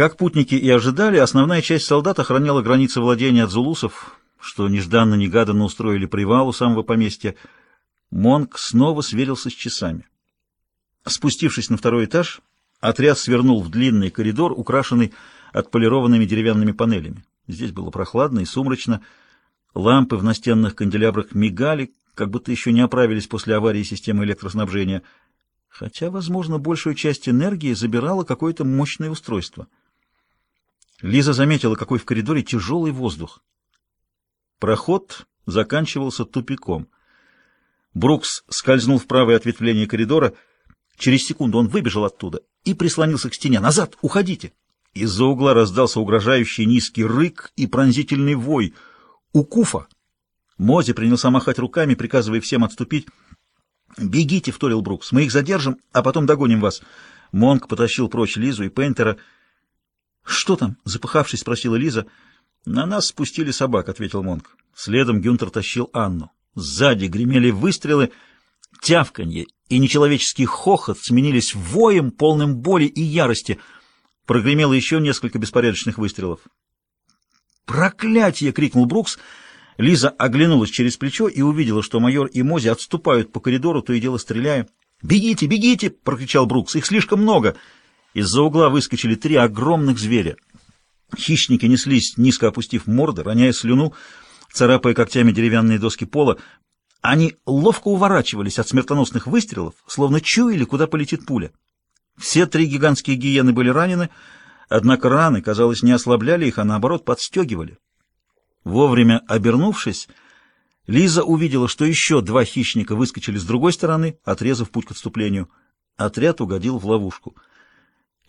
Как путники и ожидали, основная часть солдат охраняла границы владения от зулусов, что нежданно-негаданно устроили привал у самого поместья. Монк снова сверился с часами. Спустившись на второй этаж, отряд свернул в длинный коридор, украшенный отполированными деревянными панелями. Здесь было прохладно и сумрачно. Лампы в настенных канделябрах мигали, как будто еще не оправились после аварии системы электроснабжения. Хотя, возможно, большую часть энергии забирало какое-то мощное устройство. Лиза заметила, какой в коридоре тяжелый воздух. Проход заканчивался тупиком. Брукс скользнул в правое ответвление коридора. Через секунду он выбежал оттуда и прислонился к стене. «Назад! Уходите!» Из-за угла раздался угрожающий низкий рык и пронзительный вой. «У Куфа!» Мози принялся махать руками, приказывая всем отступить. «Бегите!» — вторил Брукс. «Мы их задержим, а потом догоним вас». Монк потащил прочь Лизу и Пейнтера. «Что там?» — запыхавшись, спросила Лиза. «На нас спустили собак», — ответил Монк. Следом Гюнтер тащил Анну. Сзади гремели выстрелы, тявканье и нечеловеческий хохот сменились воем, полным боли и ярости — Прогремело еще несколько беспорядочных выстрелов. «Проклятие!» — крикнул Брукс. Лиза оглянулась через плечо и увидела, что майор и Мози отступают по коридору, то и дело стреляя. «Бегите, бегите!» — прокричал Брукс. «Их слишком много!» Из-за угла выскочили три огромных зверя. Хищники неслись, низко опустив морды, роняя слюну, царапая когтями деревянные доски пола. Они ловко уворачивались от смертоносных выстрелов, словно чуяли, куда полетит пуля. Все три гигантские гиены были ранены, однако раны, казалось, не ослабляли их, а наоборот подстегивали. Вовремя обернувшись, Лиза увидела, что еще два хищника выскочили с другой стороны, отрезав путь к отступлению. Отряд угодил в ловушку.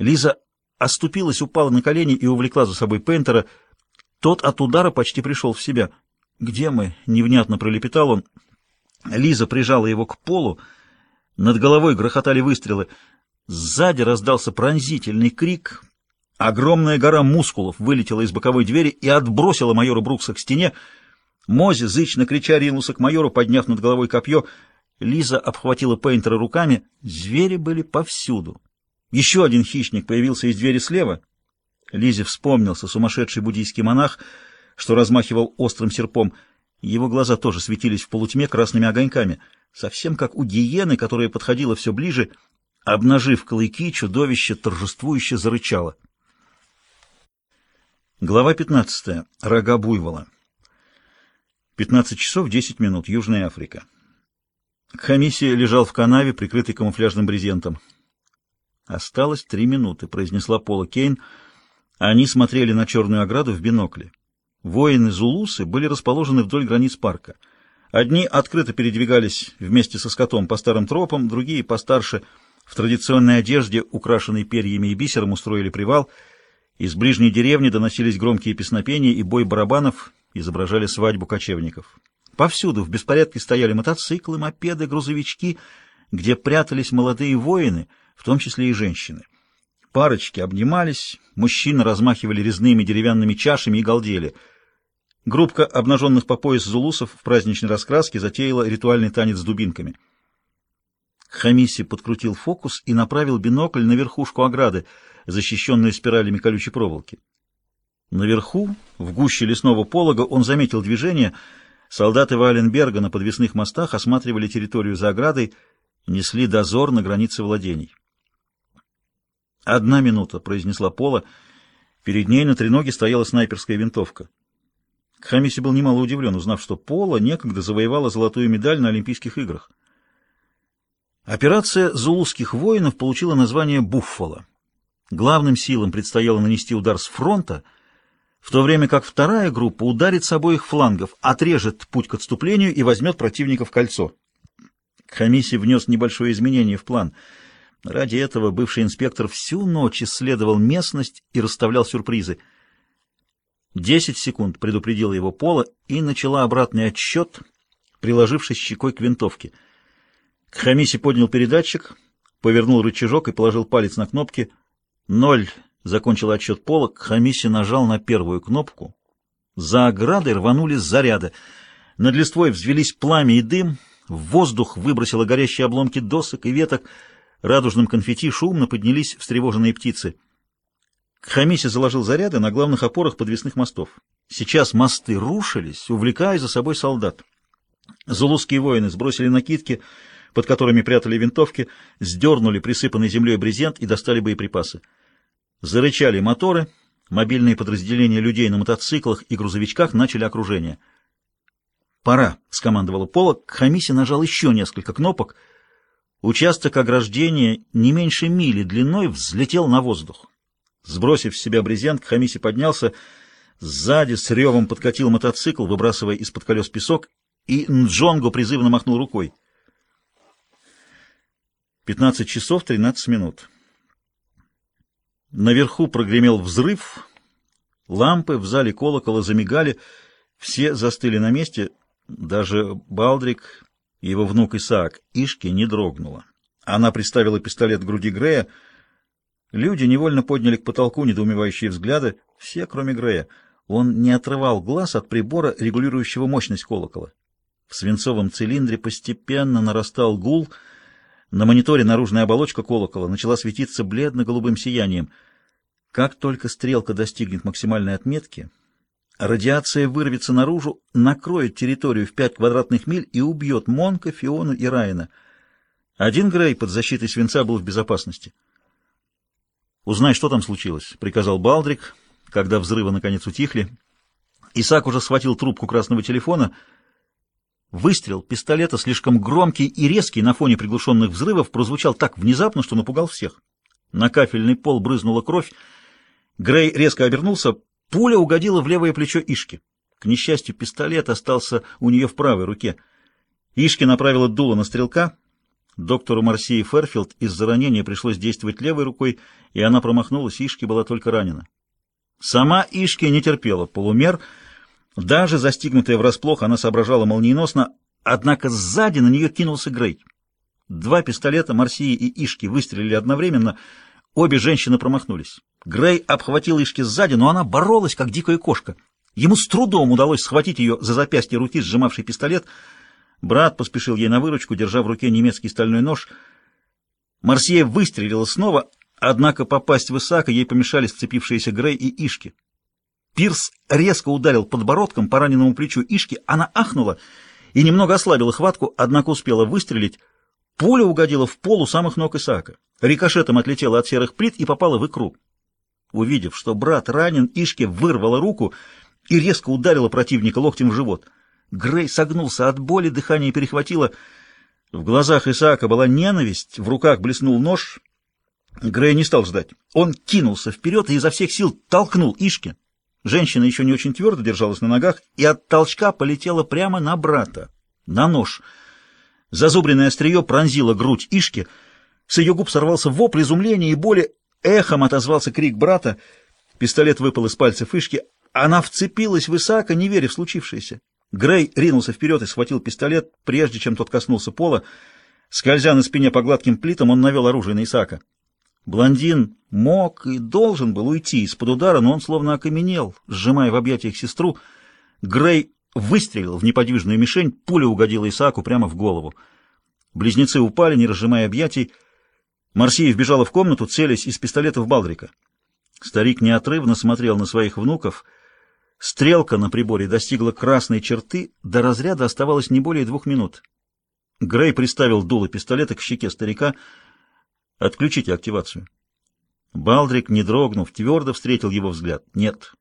Лиза оступилась, упала на колени и увлекла за собой Пейнтера. Тот от удара почти пришел в себя. «Где мы?» — невнятно пролепетал он. Лиза прижала его к полу. Над головой грохотали выстрелы — Сзади раздался пронзительный крик. Огромная гора мускулов вылетела из боковой двери и отбросила майора Брукса к стене. Мози, зычно крича, ринулся к майору, подняв над головой копье. Лиза обхватила Пейнтера руками. Звери были повсюду. Еще один хищник появился из двери слева. Лизе вспомнился сумасшедший буддийский монах, что размахивал острым серпом. Его глаза тоже светились в полутьме красными огоньками, совсем как у гиены, которая подходила все ближе — Обнажив клыки, чудовище торжествующе зарычало. Глава 15. Рога буйвола. 15 часов 10 минут. Южная Африка. Хамиси лежал в канаве, прикрытый камуфляжным брезентом. «Осталось три минуты», — произнесла Пола Кейн. Они смотрели на черную ограду в бинокле. Воины Зулусы были расположены вдоль границ парка. Одни открыто передвигались вместе со скотом по старым тропам, другие, постарше — в традиционной одежде, украшенной перьями и бисером, устроили привал. Из ближней деревни доносились громкие песнопения и бой барабанов, изображали свадьбу кочевников. Повсюду в беспорядке стояли мотоциклы, мопеды, грузовички, где прятались молодые воины, в том числе и женщины. Парочки обнимались, мужчины размахивали резными деревянными чашами и галдели. Группка обнаженных по пояс зулусов в праздничной раскраске затеяла ритуальный танец с дубинками — Хамиси подкрутил фокус и направил бинокль на верхушку ограды, защищенную спиралями колючей проволоки. Наверху, в гуще лесного полога, он заметил движение. Солдаты Валенберга на подвесных мостах осматривали территорию за оградой, несли дозор на границе владений. «Одна минута», — произнесла Пола. Перед ней на треноге стояла снайперская винтовка. Хамиси был немало удивлен, узнав, что Пола некогда завоевала золотую медаль на Олимпийских играх. Операция зулузских воинов получила название «Буффало». Главным силам предстояло нанести удар с фронта, в то время как вторая группа ударит с обоих флангов, отрежет путь к отступлению и возьмет противника в кольцо. Хамиси внес небольшое изменение в план. Ради этого бывший инспектор всю ночь исследовал местность и расставлял сюрпризы. Десять секунд предупредила его Пола и начала обратный отсчет, приложившись щекой к винтовке — Хамиси поднял передатчик, повернул рычажок и положил палец на кнопки. «Ноль!» — закончил отсчет полок. Хамиси нажал на первую кнопку. За оградой рванулись заряды. Над листвой взвелись пламя и дым. В воздух выбросило горящие обломки досок и веток. Радужным конфетти шумно поднялись встревоженные птицы. Хамиси заложил заряды на главных опорах подвесных мостов. Сейчас мосты рушились, увлекая за собой солдат. Зулузские воины сбросили накидки, под которыми прятали винтовки, сдернули присыпанный землей брезент и достали боеприпасы. Зарычали моторы, мобильные подразделения людей на мотоциклах и грузовичках начали окружение. «Пора», — скомандовала Полок. Хамиси нажал еще несколько кнопок. Участок ограждения не меньше мили длиной взлетел на воздух. Сбросив с себя брезент, Хамиси поднялся. Сзади с ревом подкатил мотоцикл, выбрасывая из-под колес песок, и Нджонго призывно махнул рукой. 15 часов 13 минут. Наверху прогремел взрыв. Лампы в зале колокола замигали. Все застыли на месте. Даже Балдрик его внук Исаак Ишки не дрогнула. Она приставила пистолет к груди Грея. Люди невольно подняли к потолку недоумевающие взгляды, все, кроме Грея. Он не отрывал глаз от прибора, регулирующего мощность колокола. В свинцовом цилиндре постепенно нарастал гул. На мониторе наружная оболочка колокола начала светиться бледно-голубым сиянием. Как только стрелка достигнет максимальной отметки, радиация вырвется наружу, накроет территорию в 5 квадратных миль и убьет Монка, Фиону и Райана. Один Грей под защитой свинца был в безопасности. «Узнай, что там случилось», — приказал Балдрик, когда взрывы наконец утихли. Исаак уже схватил трубку красного телефона. Выстрел пистолета, слишком громкий и резкий на фоне приглушенных взрывов, прозвучал так внезапно, что напугал всех. На кафельный пол брызнула кровь. Грей резко обернулся. Пуля угодила в левое плечо Ишки. К несчастью, пистолет остался у нее в правой руке. Ишки направила дуло на стрелка. Доктору Марсии Ферфилд из-за ранения пришлось действовать левой рукой, и она промахнулась, Ишки была только ранена. Сама Ишки не терпела полумер. Даже застигнутая врасплох, она соображала молниеносно, однако сзади на нее кинулся Грей. Два пистолета Марсии и Ишки выстрелили одновременно, обе женщины промахнулись. Грей обхватил Ишки сзади, но она боролась, как дикая кошка. Ему с трудом удалось схватить ее за запястье руки, сжимавший пистолет — Брат поспешил ей на выручку, держа в руке немецкий стальной нож. Марсия выстрелила снова, однако попасть в Исаака ей помешали сцепившиеся Грей и Ишки. Пирс резко ударил подбородком по раненому плечу Ишки, она ахнула и немного ослабила хватку, однако успела выстрелить. Пуля угодила в пол у самых ног Исаака. Рикошетом отлетела от серых плит и попала в икру. Увидев, что брат ранен, Ишки вырвала руку и резко ударила противника локтем в живот — Грей согнулся от боли, дыхание перехватило. В глазах Исаака была ненависть, в руках блеснул нож. Грей не стал ждать. Он кинулся вперед и изо всех сил толкнул Ишки. Женщина еще не очень твердо держалась на ногах и от толчка полетела прямо на брата, на нож. Зазубренное острие пронзило грудь Ишки. С ее губ сорвался вопль изумления и боли. Эхом отозвался крик брата. Пистолет выпал из пальцев Ишки. Она вцепилась в Исаака, не веря в случившееся. Грей ринулся вперед и схватил пистолет, прежде чем тот коснулся пола. Скользя на спине по гладким плитам, он навел оружие на Исаака. Блондин мог и должен был уйти из-под удара, но он словно окаменел, сжимая в объятиях сестру. Грей выстрелил в неподвижную мишень, пуля угодила Исааку прямо в голову. Близнецы упали, не разжимая объятий. Марсия вбежала в комнату, целясь из пистолета в Балдрика. Старик неотрывно смотрел на своих внуков — Стрелка на приборе достигла красной черты, до разряда оставалось не более двух минут. Грей приставил дуло пистолета к щеке старика. «Отключите активацию». Балдрик, не дрогнув, твердо встретил его взгляд. «Нет».